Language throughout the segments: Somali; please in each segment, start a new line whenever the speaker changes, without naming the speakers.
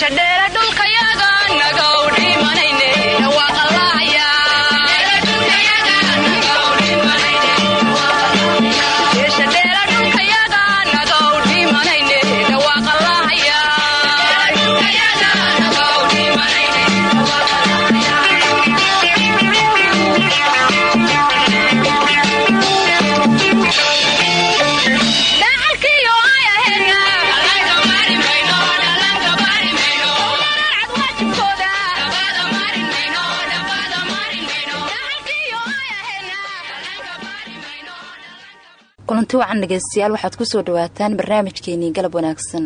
dheere dhulka yaa kulanti wacan dhegeystayaal waxaad ku soo dhawaataan barnaamijkeenii galab wanaagsan.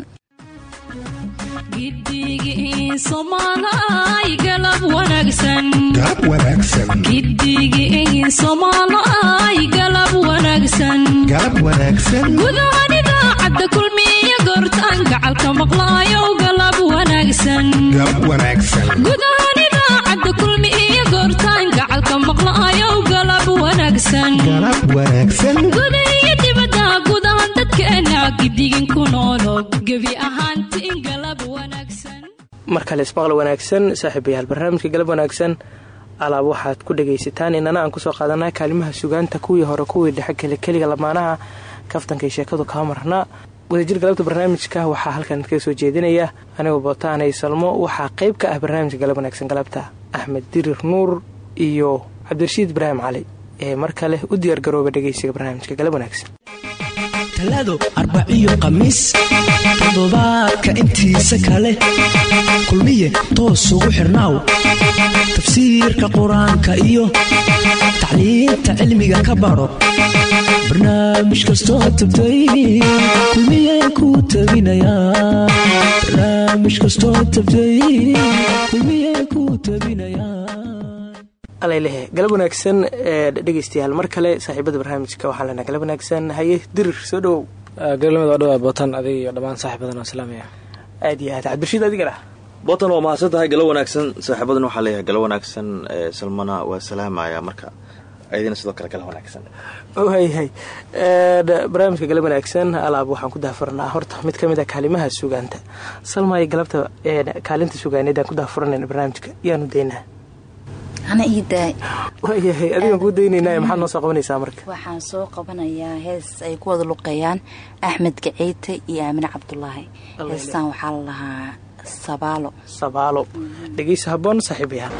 Gacalka maqlaayo galab wanaagsangudahaan
mar kale ismaqal wanaagsan. Saaxiibayaal barnaamijka galab wanaagsan alaab waxaad ku dhagaysataan inana aan ku soo qaadanaa kaalimaha sugaanta kuwii hore kuwii dhexe kelikeliga lamaanaha kaftankay sheekadu kaa marnaa wadajir galabta barnaamijka waxaa halkan kaga soo jeedinaya anigoo bootaanay salmo waxaa qayb ka ah barnaamijka galab wanaagsan galabta. Axmed dirir nuur iyo cabdirashiid ibraahim cali ee mar kale u diyaargarooba dhegaysiga barnaamijka galab wanaagsan
talaado arbaciyo khamiis toddobaadka intiisa kale kulmiye toos ugu xirnaaw tafsiirka qur'aanka iyo tacliinta cilmiga ka baro. Barnaamij kastoo tabtay kulmiye ku
tabinayaaaleylehe galab wanaagsan ee dhegeystayaal. Mar kale saaxiibada barnaamijka waxaan leenaha galab wanaagsan haye dirir soo dhawow
galabnimada oo dhawaa bootan adiga iyo dhammaan saaxiibadan oo salaamaya.
Aad iyo aad cabdirashiid adigana
bootan waa mahadsan tahay galo wanaagsan saaxiibadan waxaa leeyahay galo wanaagsan salmana waa salaamaya marka. Ayadina sidoo kale gala wanaagsan.
Hayhay barnaamijka galab wanaagsan alaab waxaan ku daafuranaa horta mid ka mid a kaalimaha sugaanta salmaayo galabta kaalinta sugaaneed aan ku daafuranayna barnaamijka yaanu daynaa waayahay adigaan kuu daynayna maxaad noo soo qabanaysaa marka?
Waxaan soo qabanayaa hees ay ku wada luqeeyaan axmed gaceyte iyo aamine cabdulaahi heestaan waxaa la lahaa sabaalo.
Sabaalo. Dhegeysa haboon saaxiibayaal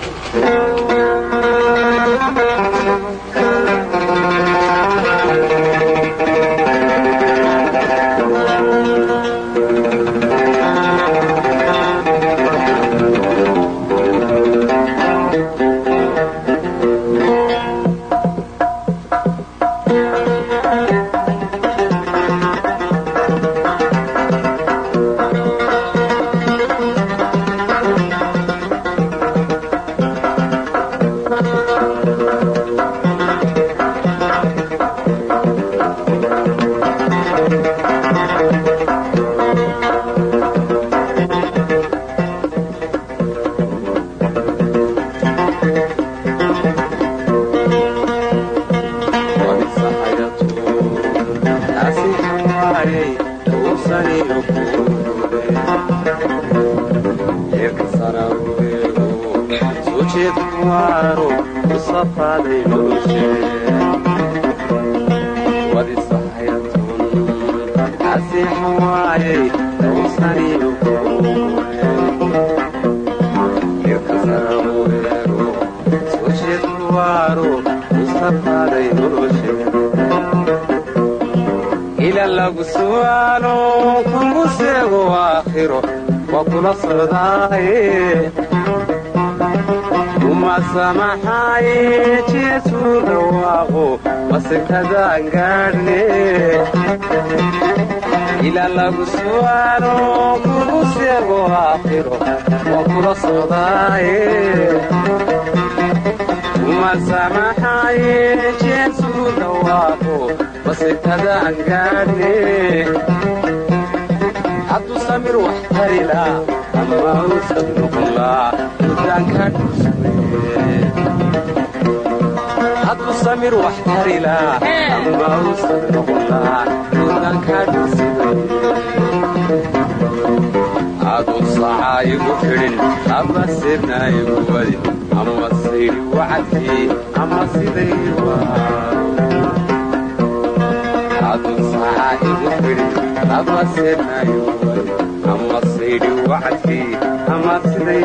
maxaayejeesu dhawaaqo wasankadan gaadhne ilaa lagu su'aalo kugu seego aakhiro oo kula sodaaye umarsa maxaayejeesu dhawaaqo wasankadan gaadhne hadduu samir wax tarila ama uusan noqonlaa rudaanka dhus samir wax tarila aduu sacaa xidhin ama seebnaa igu ama sayri wacadkii ama siday aduu sayri wacadkii ama siday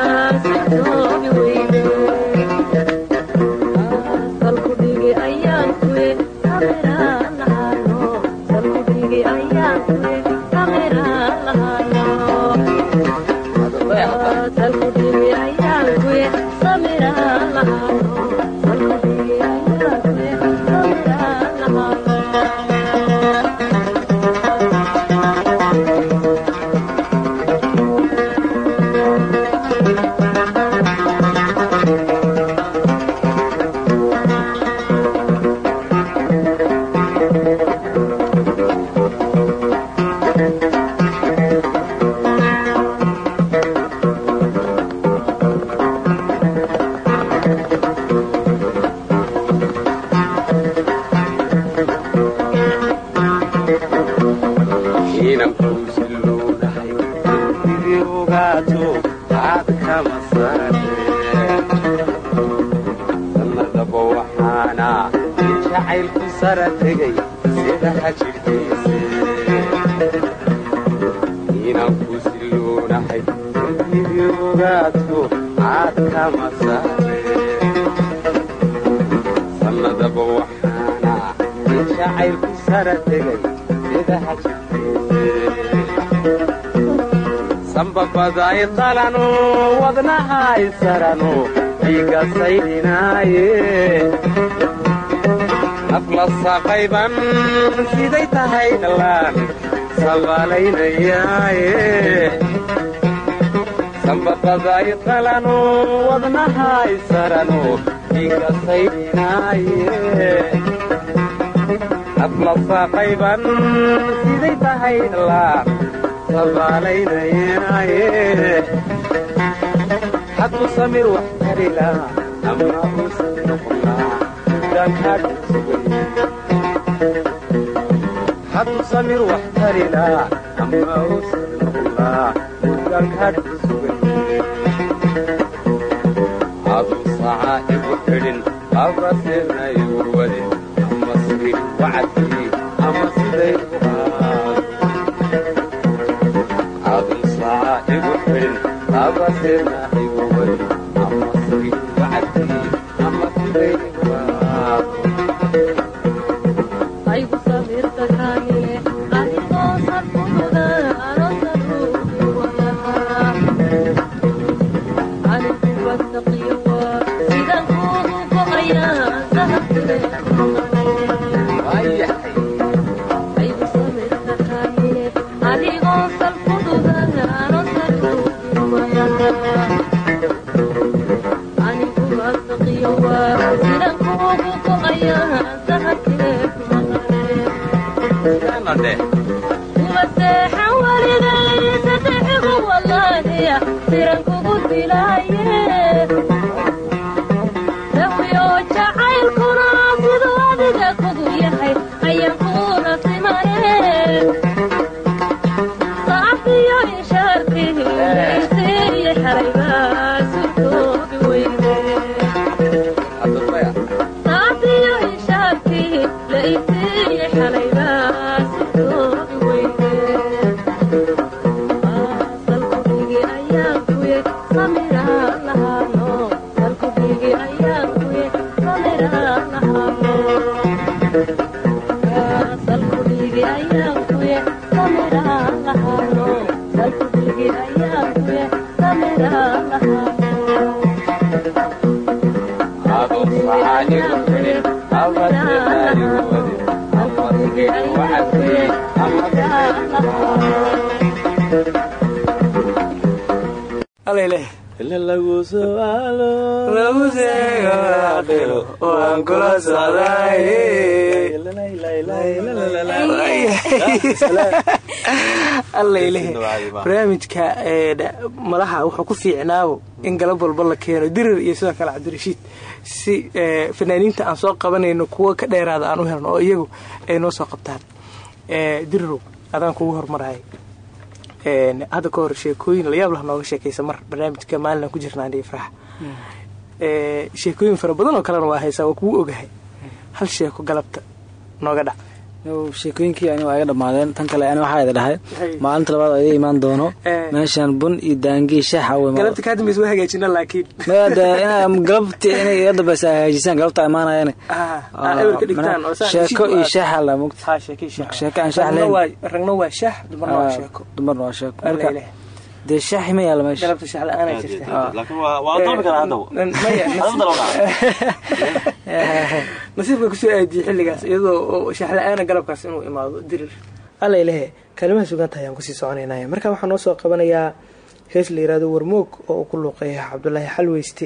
baday qalanu wadnahay saranu dhiiga saydinaaye habla saqayban siday tahay dhallaan sabaalaynayaaye sambabaday qalanu wadnahay saranu dhiiga saydinaaye habla saqayban siday tahay dhallaan aduu sacaa igu xidhin abrasenayu wadin ama sii aadeemaahay wawali ama sii wacadayey ama
sidayni
lagu
sheego aakhiro waan kula socdaay alla ilahe barnaamijka ee, dha- malaha wuxuu ku fiicnaawo in galab walba la keeno dirir iyo sidoo kale cabdirashiid. Si ee, fanaaniinta aan soo qabanayno kuwo ka dheeraada aan u helno oo iyagu ay noo soo qabtaan. Ee, dirirow adaan kugu hormaraya hadda ka hor sheekooyin layaab lah nooga sheekaysa mar barnaamijka maalin aan ku jirnaa andhiga farax Ee, sheekooyin fara badan oo kalena waa haysaa waa kugu ogahay. Hal sheeko galabta nooga dhac
sheekooyinkii ani waa iga dhammaadeen tan kale ani waxaa idi dhahay
Hay.
maalinta labaad oo iga imaan doono.
Eh.
meeshan bun iyo daangii shaaxa
laakiin.
Galabti inay iga dambeysa hagaajisaan galabta imaanayane
Ah, ah, eber ka dhigtaan. oo saan
sheeko iyo shaaxa la mugta.
Haa sheeko
aan
Ragna
lahayn.
waa- ragna waa shaah dumarna waa sheeko.
dumarna waa sheeko. Marka dee shaaxi ma yaalla meesha
nasiibka ku soo aadiyey xilligaas iyadoo oo shaah la'aana galabkaas inuu imaado dirir alla ilahe kaalimaha sugaanta ayaan ku sii soconaynaya. Marka waxaa noo soo qabanayaa hees la yihahdo warmoog oo uu ku luuqeeya cabdulaahi xalweyste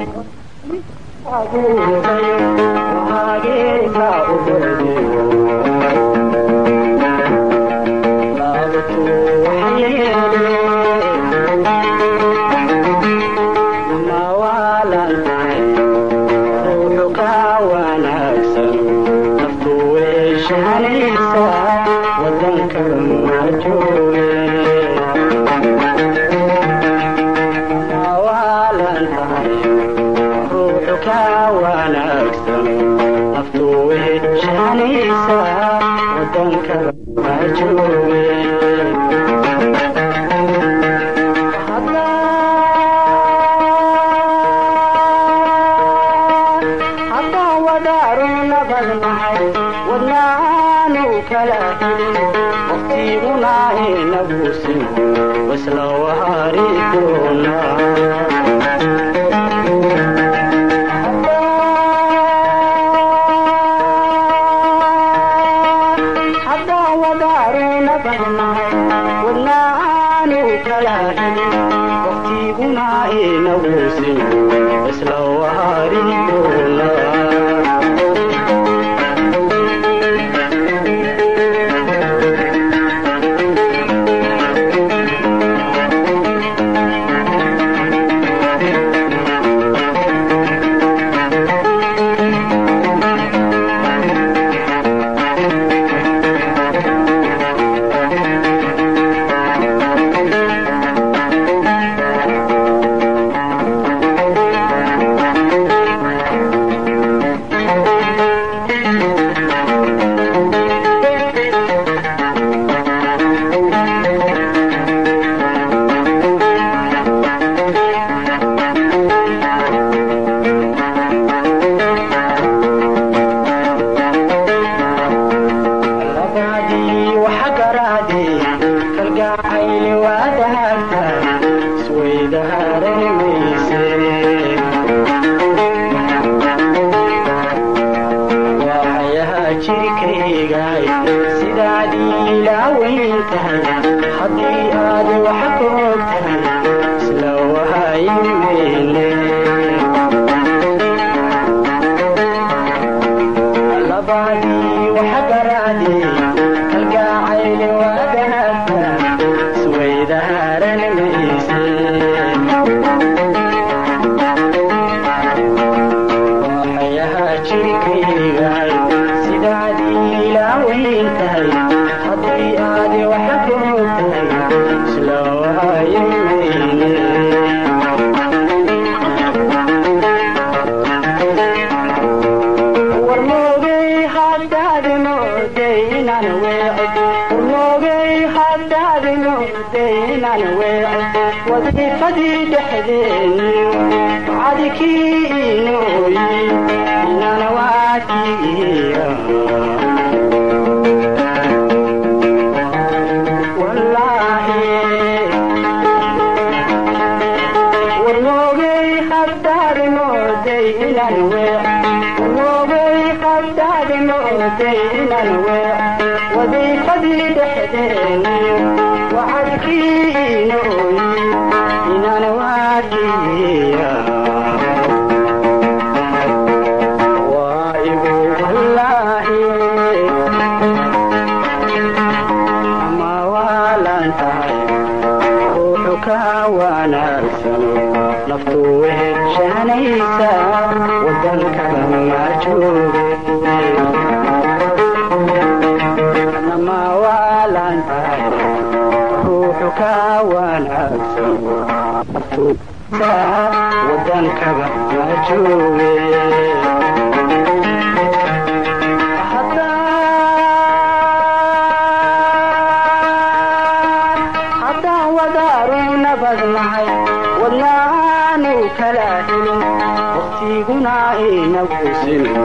waddankan marjooga naftu weheshanaysa ma jooge nama waalan tahay ruuxu ka wanaagsan naftu wadankaba ma jooge inagusin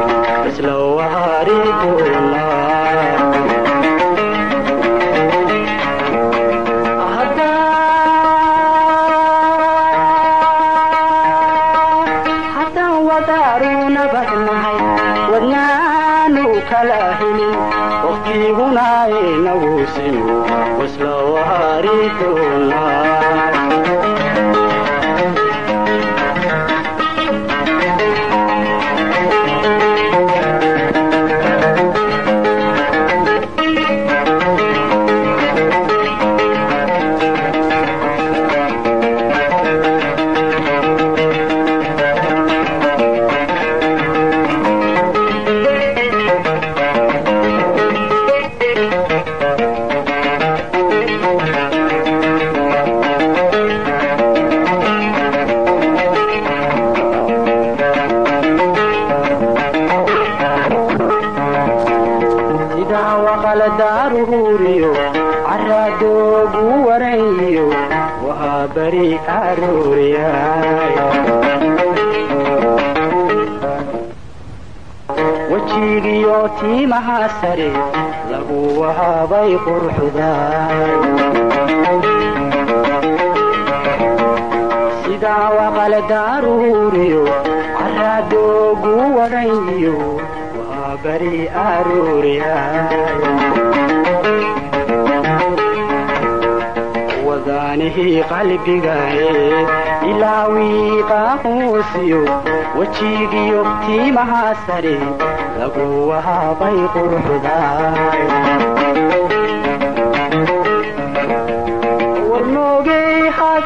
waqala daaruhuriyo caradoogu waranyiyo waa bari arooriyay wejigiyo tiimaha sare lagu wahabay qurxuday sidaa waqala daaruhuriyo caradoogu waranyiyo waa bari arooriyay wadaanihii qalbigaye ilaawii qaaquusiyo wejigiyo tiimaha sare lagu wahabay qurxuday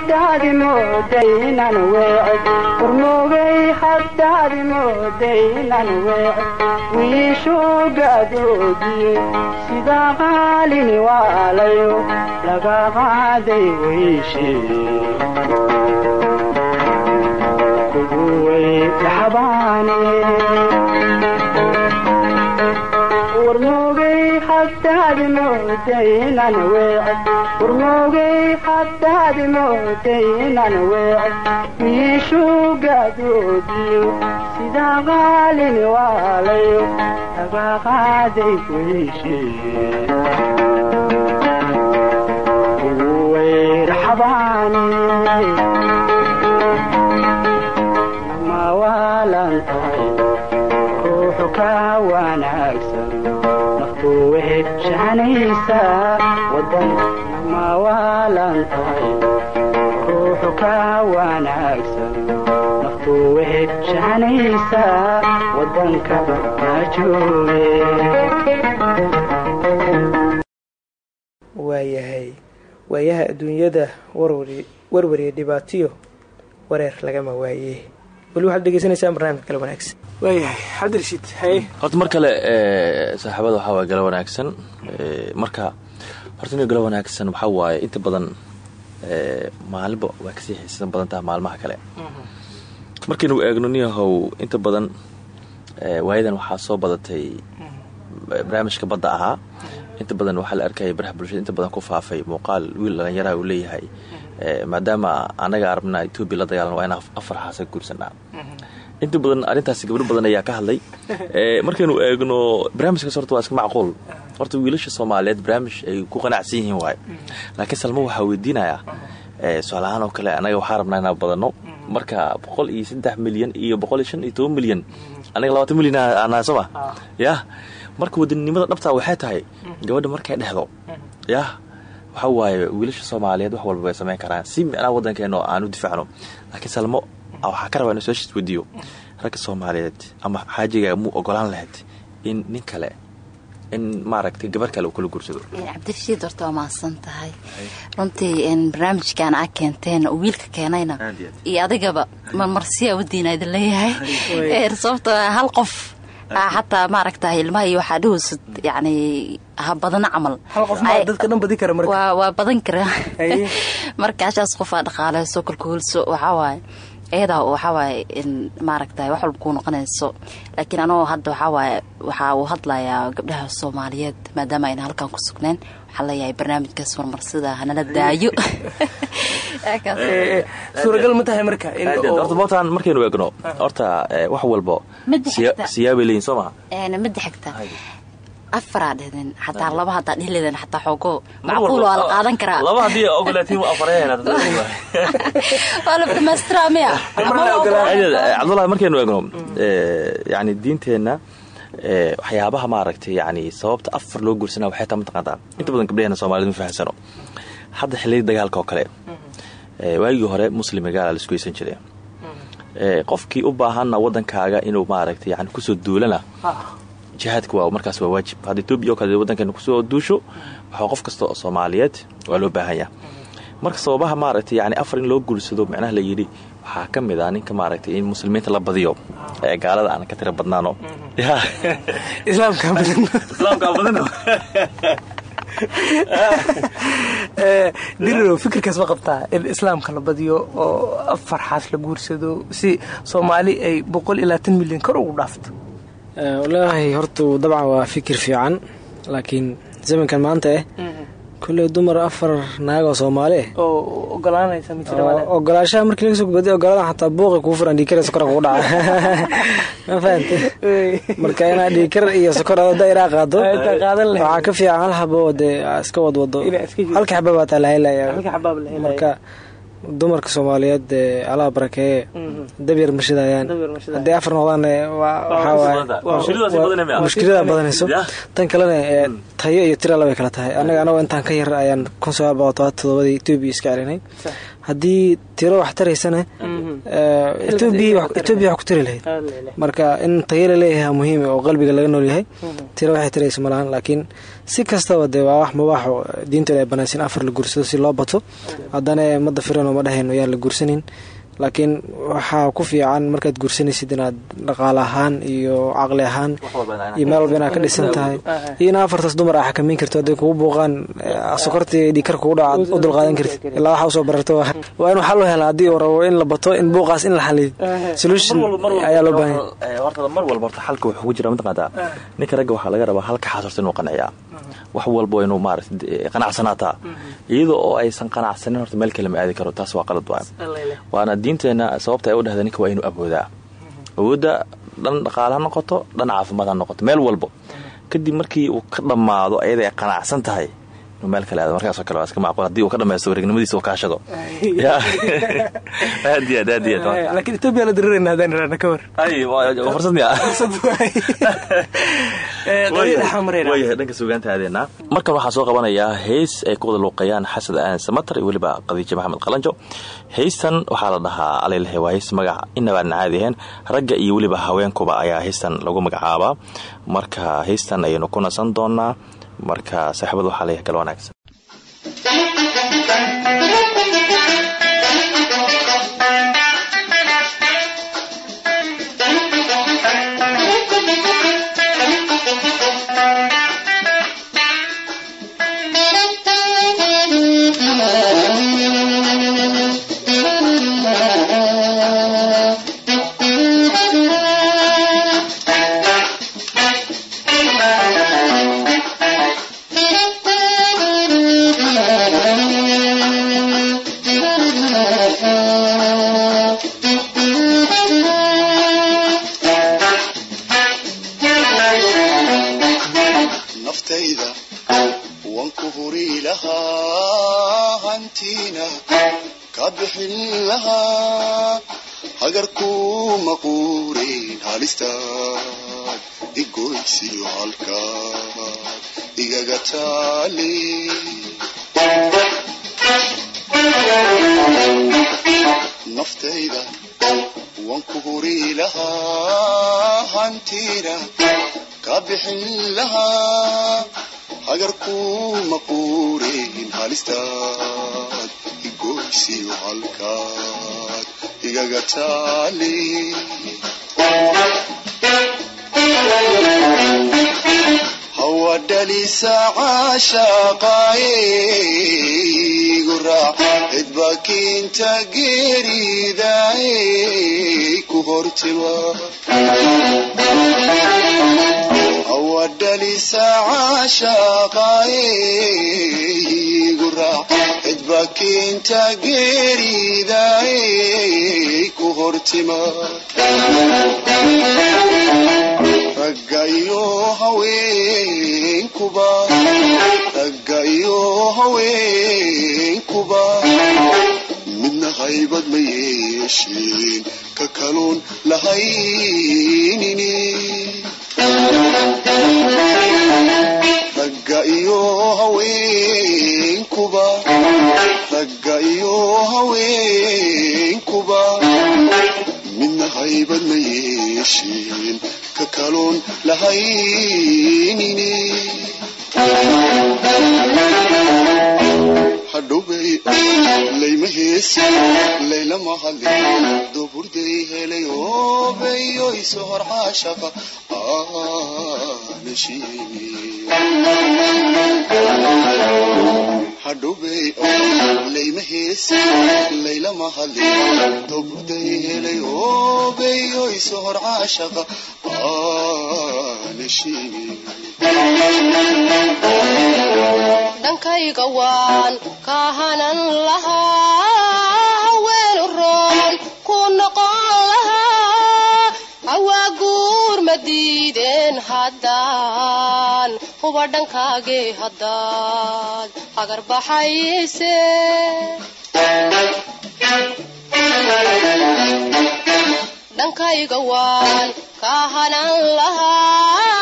haddaad mooday inaan weecay warmoogay haddaad mooday inaan weecay wiishuu gaadoogiye sidaa qaalini waalayo laga qaaday weyshee miishuugaadoodiyo sidaa qaalini waalayo tagaaqaaday ku heshiiyeyrxabaanmawaalantahay ruuxu ka wanaagsan
waayahay waayaha adduunyada warwaryo dhibaatiyo wareer lagama waaye. Waliba waxaad dhegeysanaysaan barnaamij kale wanaagsan waayahay cabdirashiid haye
horta mar kale saaxiibada waxaa waay galo wanaagsan. Marka horta ina galo wanaagsan waxaa waaye inta badan maalinba waa ka sii xiisan badan taha maalmaha kale. Markaynu eegno niyahow inta badan waayadan waxaa soo badatay barnaamijka badda ahaa. Inta badan waxaa la arkaya baraha bulshada inta badan ku faafay muuqaal wiil dhalinyaraha uu leeyahay. Maadaama anaga arabna etoobiya la dagaalan waa inaan afar xaasa guursanaa inta badan arrintaasi gabdho badan ayaa ka hadlay. Markaynu eegno barnaamijkaas horta waa iska macquul. Horta wiilasha soomaaliyeed barnaamij ay ku qanacsan yihiin waay laakiin salmo waxaa weydiinayaa su'aalahaan oo kale anaga waxaa rabnaa inaan badanno. Marka boqol iyo saddex milyan iyo boqol iyo shan iyo toban milyan anaga labaatan milyan anahay sooma yah marka wadaninimada dhabtaa waxay tahay gabadha markay dhexdo yah waxa waaye wiilasha soomaaliyeed wax walba way samayn karaan. Si micnaha waddankeeno aan u difaacno. Laakiin salmo waxaa ka rabaa inu su'aashiis weydiiyo ragga soomaaliyeed ama xaajiga muu ogolaan lahayd in nin kale in maaragtay gabar kale uu kala guursado.
Cabdirashiid horta waa mahadsan tahay. Runtii barnaamijkan aa keenteen oo wiilka keenayna. Iyo adigaba marmarsiyaa wadiina idin leeyahay sababto hal qof xataa maaragta ilmaha iyo waxaa dhahowsad yani ha badana camal. Waa badan kara. Marka ashaas qofaa dhaqaaleyso kalkuulso waxawaaye eedaa waxawaaye maaragta wax walba kuu noqonayso. Laakiin anoo hadda waxawaaye waxaa uu hadlayaa gabdhaha soomaaliyeed maadaama ayna halkan ku sugneen waxaa leeyahay barnaamijkaas marmarsida hanala daayo.
Suuragal ma tahay marka
horta mootaan markaynu eegno horta wax walbo siyaabay leeyihiin soo maha
afaraa dhehden xataa laba hadaa dhehleeden xataa xoogo macquul waa la qaadan karaa. waa la dhamaystiraa miya
cabdullahi markaynu eegno yani diinteenna waxyaabaha maaragtay yani sababta afar loo guursana waxay taa mataqaantaa. Inta badan gabdhaheena soomaaliyed ma fahamsano hadda xilliya dagaalka oo kale waagii hore muslim magaala la isku heysan jire qofkii u baahanna waddankaaga inuu maaragtay yani ku soo duulana jihaadka waa markaas waa waajib hadda etoobiya oo kale waddankeena ku soo duusho waxaa qof kasta oo soomaaliyeed waa loo baahanya marka sababaha maaragtay yani afar in loo guursado micnaha la yidhi waxaa ka mid ah ninka maaragtay in muslimiinta la badiyo ee gaalada aan ka tira badnaano
diriro fikirkaas ma qabtaa in islaamka la badiyo oo afar xaas la guursado si soomaali ay boqol iyo labaatan milyan kor ugu dhaafto
wallaahi horta dabcan waa fikir fiican laakiin zamankan maanta eh kulley dumar afar naagoo soomaali
oo ogolaanaysa
ogolaashaha markii laga soo gubadiy ogolaada xataa buuqi kuu furan dhiikara sokora kugu dhaca. Ma fahante marka inaa dhiikar iyo sokor ada iraa qaado waxaa ka fiican hal xabo dee iska wadwado. Halka xaba baa taa lahelaya marka dumarka soomaaliyeed alaa barakeeye dabyar mashidayaan hadday afar noqdaan mushkilada badanayso tan kalena tayo iyo tira labay kala tahay. Annaga anagoo intaan ka yar ayaan kun sagaal boqol todoba todobadii etoobiya iska celinay haddii tiro wax taraysana etoobiya wax ku tari lahayd. Marka in tayo la leeyahay muhiim oo qalbiga laga nool yahay tiro waxay taraysa malahan laakiin si kastaba dee waa wax mubaaxo diinteeda ay banaysin afar la guursado si loo bato. Haddana madda firanoo ma dhahayno yaan la guursanin laakiin waxaa ku fiican markaad guursanaysid inaad dhaqaale ahaan iyo caqli ahaan iyo meel walba inaad ka dhisan tahay. iyo in afartaas dumar a xakamayn karto hadday kugu buuqaan sokortii dhiikar kugu dhaco aad u dulqaadan kartid. Ilaa waxa u soo bararto. Waa inuu xal u hela haddii uu rabo in la bato in buuqaas in la xaliyo solution ayaa loo baahan
horta mar walba horta xalka wuxuu ku jira. Mataqaantaa ninka ragga waxaa laga rabaa halka xaas horta inuu qanciyaa wax walba inuu maarata qanacsanaataa iyada oo aysan qanacsanin horta meel kale ma aadi karo. Taas waa qalad waa waana diinteenna sababta ay u dhahda ninka waa inuu awoodaa awoodda dhan dhaqaale ha noqoto dhan caafimaad ha noqoto meel walbo. Kadib markii uu ka dhammaado ayada ay qanacsan tahay meel kale aado markaasoo kale waa iska macquul haddii uu ka dhamaysto wareegnimadiisa uu kaashado aad iyo aad aad iyo aad.
Laakiin etoobiya la darirayna hadaan irana ka war
fursad miya waayahay dhanka suugaanta aadeenaa markan waxaa soo qabanayaa heys ay ku wada luuqayaan xasan aan samatar iyo weliba qadiijo maxamed qalanjo. Heystan waxaa la dhahaa aleylehe waa heys magac inabaan caadi ahayn. Ragga iyo weliba haweenkuba ayaa heystan lagu magacaabaa marka heystan ayaynu ku nasan doonaa marka saaxiibada waxaa leeyahay gal wanaagsan
cidbakiinta geeridaay ku hortilwa awadhalisa ku hortima ragga iyo haweenkuba midna haybad ka kaluun lahaynini lahaynini hadhowbay layma heesi laylama hadlin duburday helay oobayoyso hor caashaqa hadhowbay layma heesi laylama hadlin duburday helay oobayoyso hor caashaqa
dhankayga waan kahanan lahaa haweenu roon ku noqon lahaa hawaa guur ma diideen haddaan huba dhankaagee haddaad hagar baxayse dhankayga waan kahanan lahaa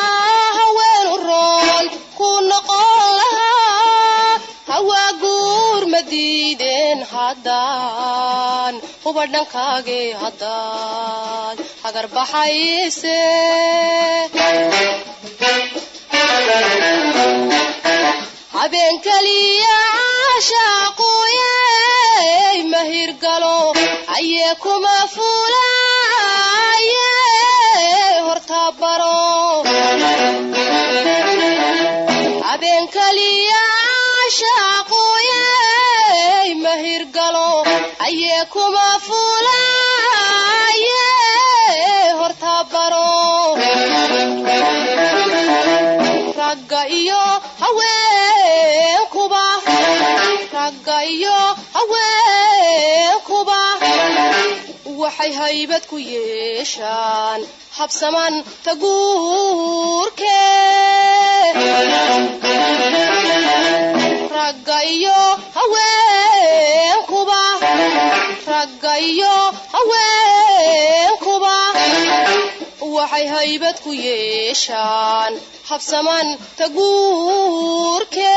haddaan huba dhankaagee haddaad hagar baxayse habeen keliya caashaaquye mahirgalo ayee kuma fuulaaye hortabaro habeen keliya caashaaquye mahirgalo ayee kuma fuulaaye hortabaro ragga iyo haweenkuba waxay haybad ku yeeshaan habsaman taguurke ragga iyo haweenkuba ragga haweenkuba waxay haybad ku yeeshaan habsaman taguurke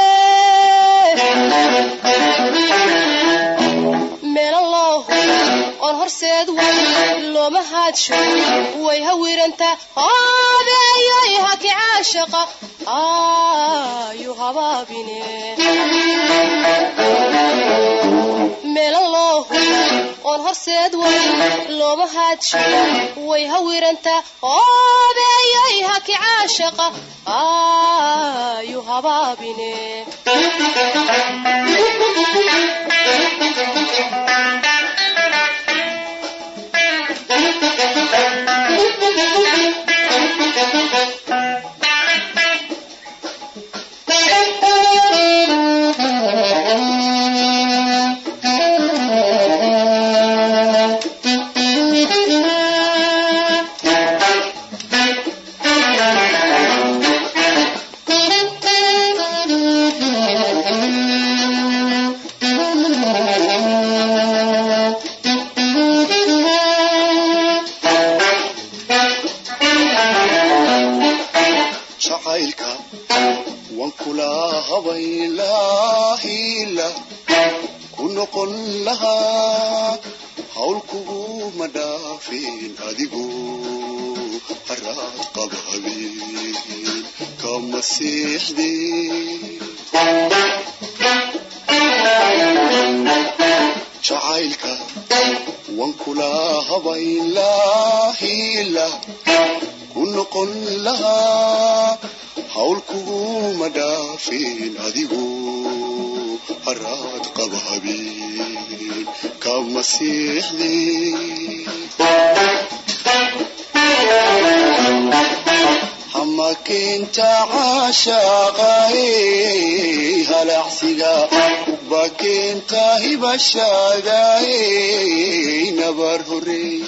meelan loohu oon horseed way looma haadsho way hawiranta odeeyay haki caashaqa ayu habaabine meelan loohu oon horseed way looma haadsho way hawiranta odeeyay haki caashaqa ayu habaabine
hibashaadae nabar horey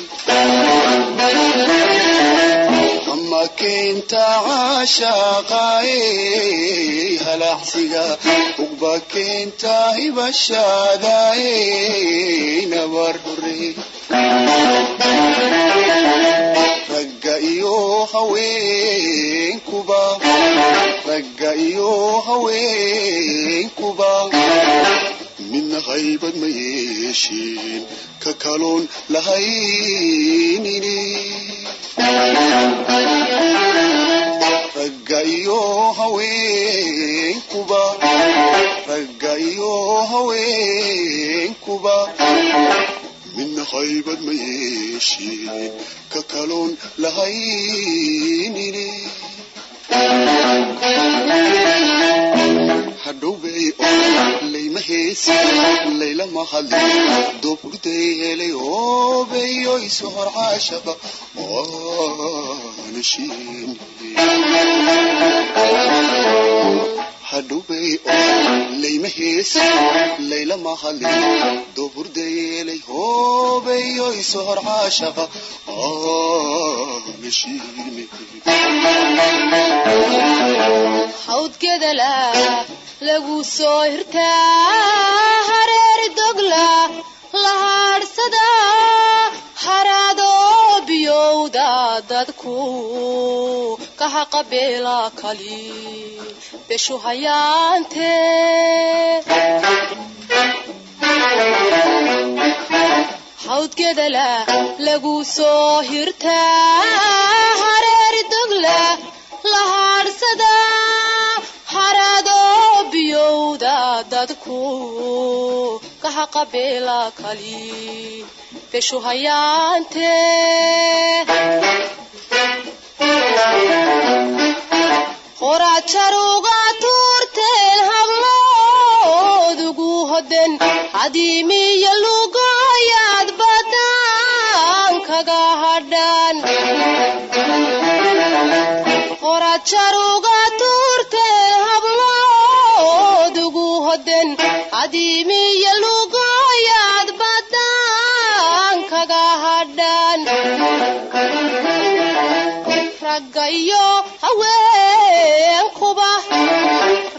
hamakeenta caashaqae halacsiga ugbakeenta hibashaadae nabar horey ragga iyo haweenkuba ragga iyo haweenkuba midna haybad ma yeeshin ka kaloon lahaynini ragga iyo haweenkuba ragga iyo haweenkuba midna haybad ma yeeshin ka kaloon lahaynini hadhowbay layma heesi laylama hadlin dubugday helay oobeyo isu hor caashaqa aanashin hadhowbay layma heesi laylama hadlin dubugday helay oobeyo isu hor caashaqa aanashin
hawdgedala lagu soo hirtaa hareeri dogla la haadhsada haraadoo biyowda dadku ka haqabeela kali beshu hayaante hawdgedala lagu soo hirtaa hareeri dogla la haadhsada haraadoo biyowda dadku ka haqabeela kali beshu hayaante horaad jaruga tuurteen habloodugu hoden hadiimiya lugoyaad badaan kaga hadhan horaad jaruga tuurteen habloodugu hoden hadiimiya lugoyaad raggayo haweenkuba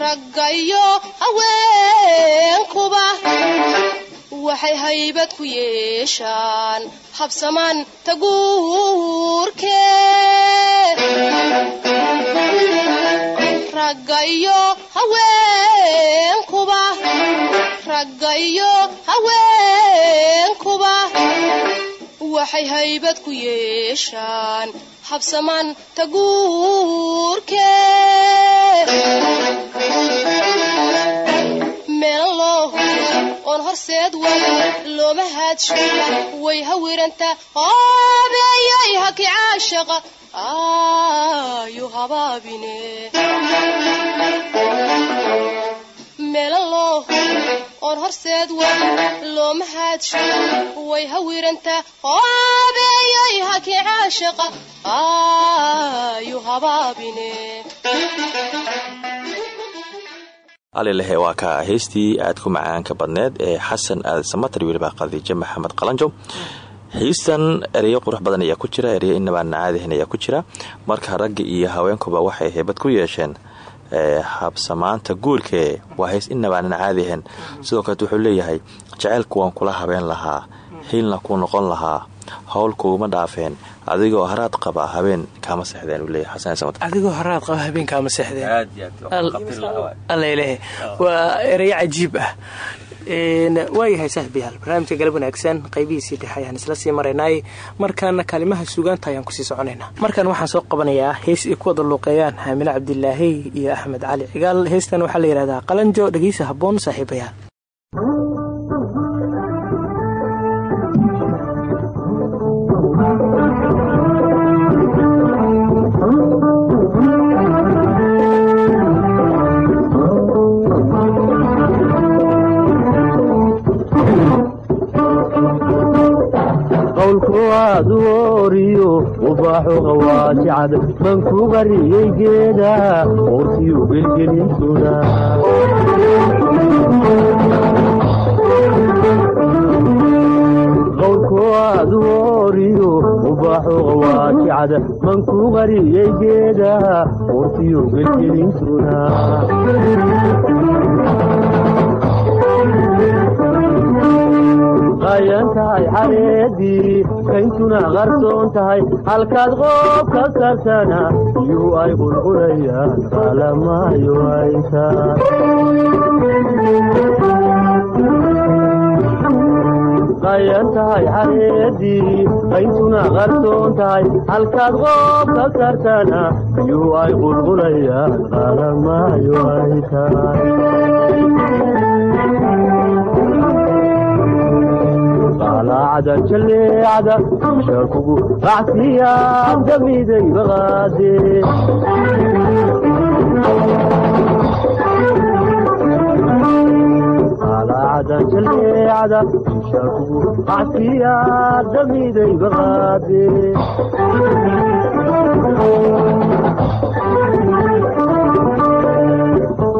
raggayo haweenkuba waxay haybad ku yeeshaan habsamaan taguurke. Raggayo haweenkuba raggayo haweenkuba waxay haybad ku yeeshaan habsamaan taguurke meelaloohu oon horseed wal looma haadsho way hawiranta hoobeeyay haki caashaqa ayu habaabine meelaloohu oon horseed wal looma haadsho way hawiranta hoobeeyay haki caashaqa ayu habaabine.
Alilehe waa ka heystii aadku macaanka badneed ee xasan aadan samatar weliba khadiijo maxamed qalanjo. Heystan ereyo qurux badan ayaa ku jira ereyo inabaan caadihin ayaa ku jira. Marka ragga iyo haweenkuba waxay heybad ku yeesheen habsamaanta guurkee waa heys inabaanan caadihin sidoo kaleet wuxuu leeyahay jaceylku waan kula habeen lahaa hiilna kuu noqon lahaa howl kuuma dhaafeen adigoo haraad qaba habeen kaama seexdeen uu leeyahay. Xasan samatar
adigoo haraad qaba habeen kaama seexdeen. Waa ereyo cajiib ah waayahay saaxiibayaal barnaamijka galab wanaagsan qaybihiisii dhexe ayaan isla sii maraynay markaana kaalimaha suugaanta ayaan ku sii soconaynaa markan waxaan soo qabanayaa hees ay ku wada luuqeeyaan haamile cabdilaahi iyo axmed cali cigaal. Heestan waxaa la yidhahdaa qalanjo dhegeysa habboon saaxiibayaal
duoriyo ubaaxu qawaajicad man ku qariyey geeda qoortiyu gelgelintooda qowlkoaduoriyo ubaaxu qawaajicad man ku qariyey geeda qoortiyu gelgelintooda qayan tahay xareedii kayntuna qarsoon tahay halkaad qoob ka kartana iyuu ay qulqulayaan qalamaayo ayta. Qayan tahay xareedii kayntuna qarsoon tahay halkaad qoob ka kartana iyuu ay qulqulayaan qalamaayo ay tahay qalacda jaleecda shakugu bacsiyaab damiday baqaade qalacda jaleecda shakugu bacsiyaab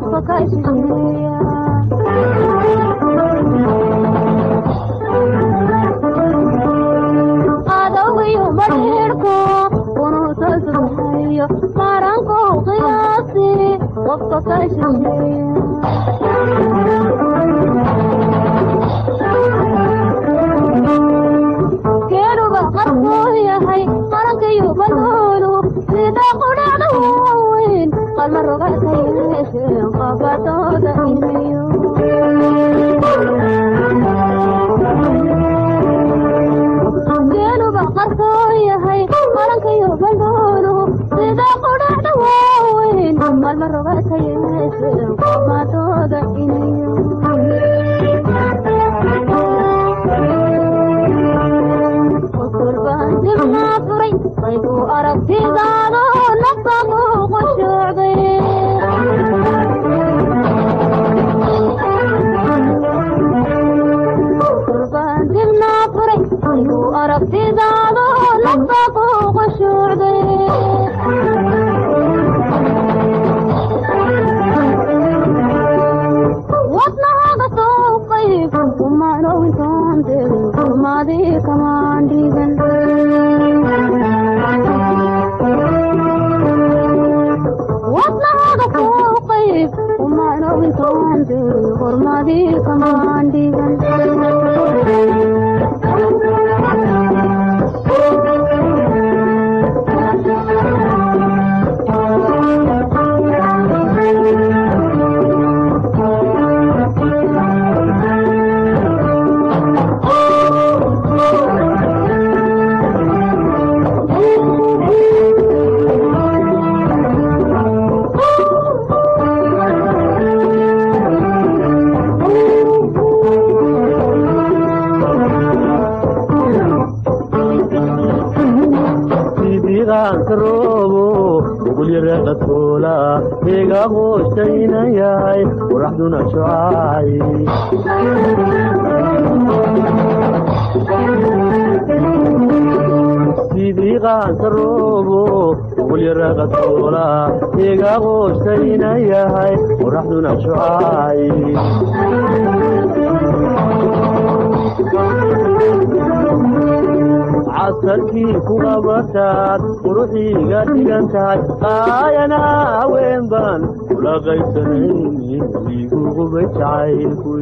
qofka ka shisheeya adawgiyo badheerko unuuta subaxayo saarankow qiyaase
dadkii kuqabataad quruxiiga dhigan tahay aayana haween baan kula qaybsanayn iguqubay jacaylku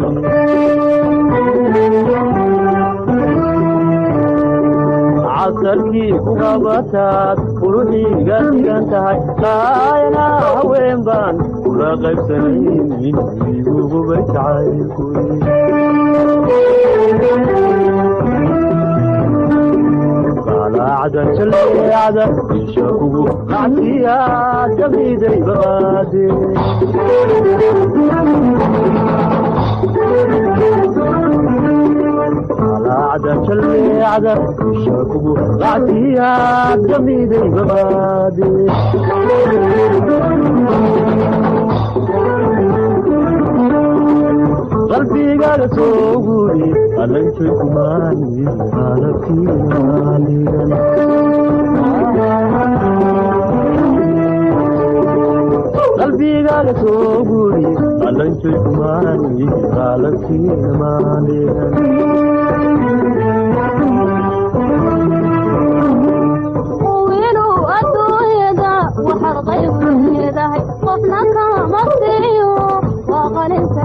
casalkii kuqabataad quruxiiga dhigan tahay aayana haween baan kula qaybsanayn iguqubay jacaylku idaacada jaleecada insha kugu macsiya damiday babaade alaacda jaleecada insha kugu macsiya damiday babaade qalbigaga soo guuri allantay kumaani qalabkii maaligan qalbigaga soo guuri allantay kumaani
qalabkii maaligan qofna kama siiyo waa qalinta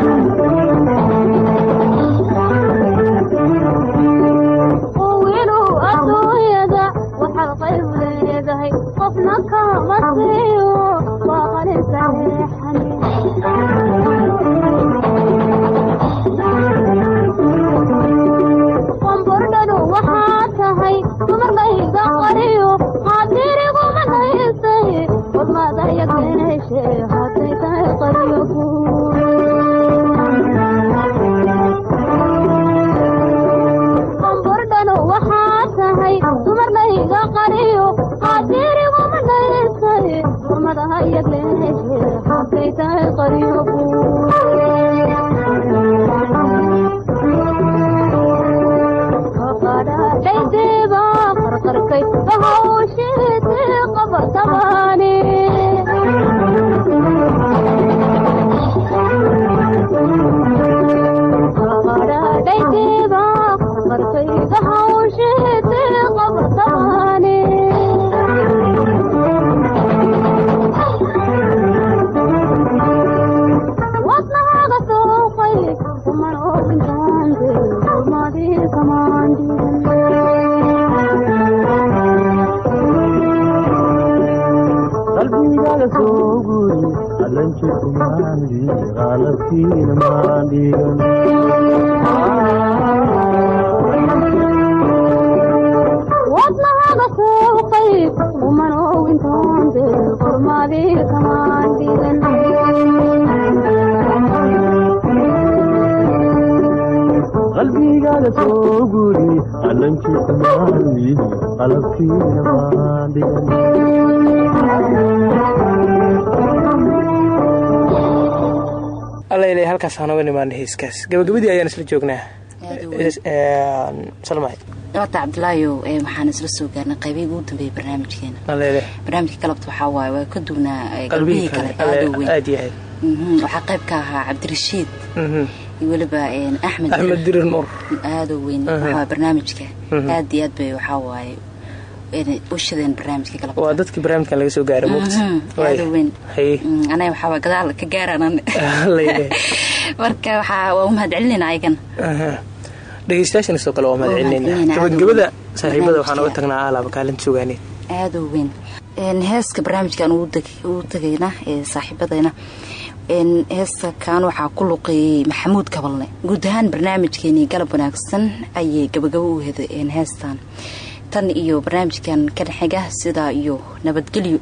halkaas hanoga nimaana heeskaas gabagabadii ayaan isla joognaa.
Waata cabdilaayow waxaan isla soo gaarnay? Qaybihii ugu dambeeyay barnaamijkeena. Barnaamijka galabta waxaa waaye waa ka duwnaa galbihii
kale.
aadu weyn. Mhm, waxaa qayb ka ahaa cabdirashiid. Mhm. Iyo weliba axmed
axmed dirir nuur
aadoo weyn.
Mhm.
Waxaa barnaamijka. Aad iyo aad bay waxaa waaye
waa dadkii barnaamijkan laga soo gaara mugta
aad weyn. Mm, Anaa waxaa gadaal ka gaaraan marka waxaa waa u mahad celinayna ayagan
dhegeystayaashana sidoo kale waa mahad celinayna
weyn.
saaxiibada waxaan uga tagnaa alaaba kaalinta sugaaneed
aada u weyn. Heeska barnaamijkan ugu tagayna ee saaxiibadayna. Heesta kan waxaa ku luqeeyey maxamuud kabalne. Guud ahaan barnaamijkeenii galab wanaagsan ayay gabagabo u hedeen heestan. Tan iyo barnaamijkan ka dhexiga sidaa iyo nabadgelyo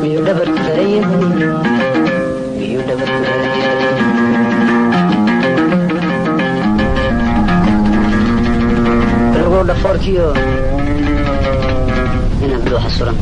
miyuu dhabarku darayay miyuu lagu dhafoorkiyo inaad dhuuxa suran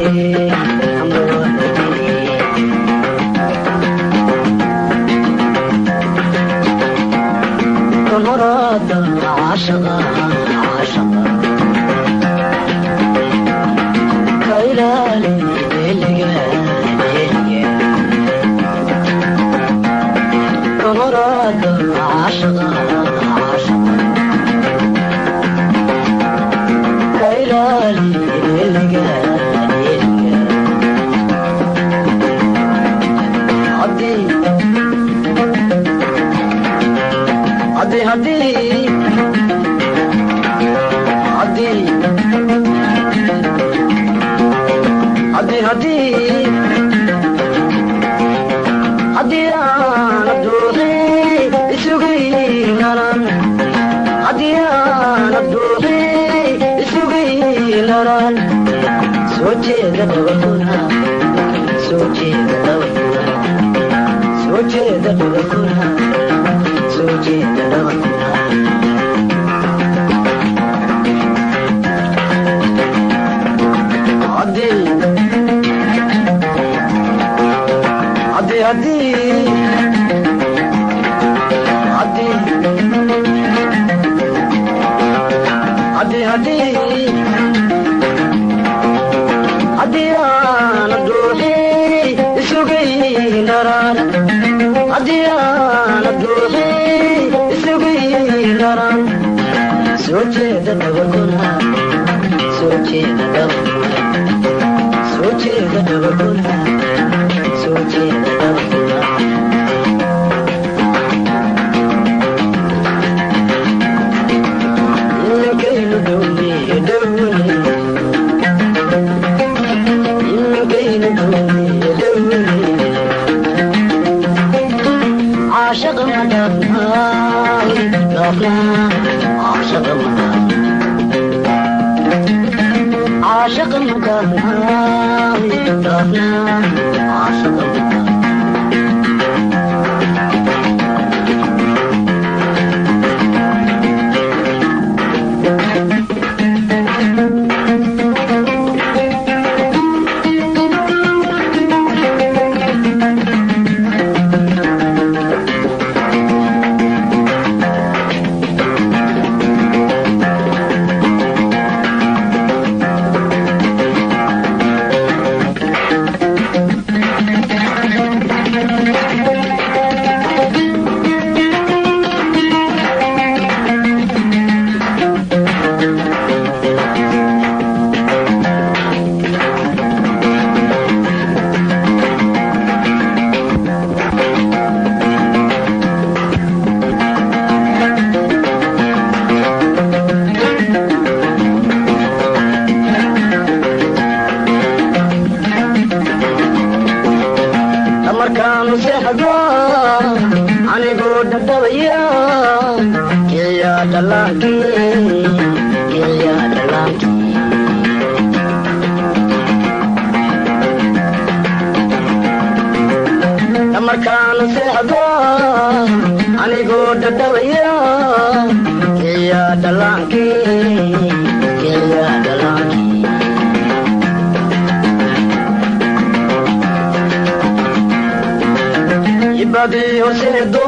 Eh... ಕೇಳಿದ ಕುಂದ markaan seexdo anigoo dhadhalaya keya dhalaankiibadii horseedo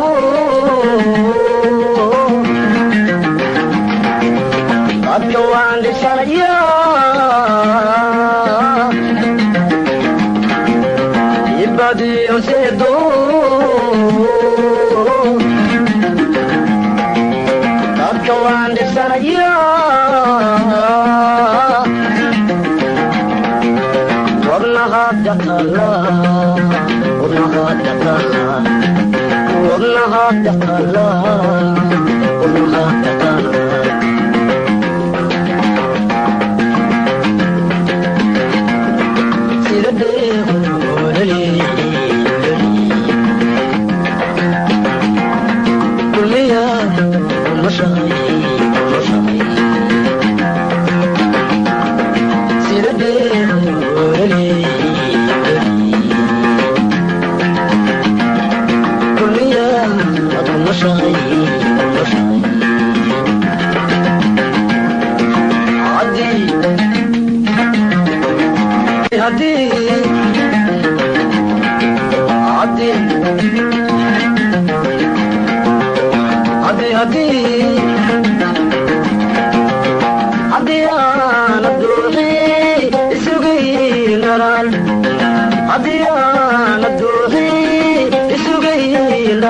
wadnaha dhaqaalaha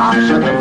عاشق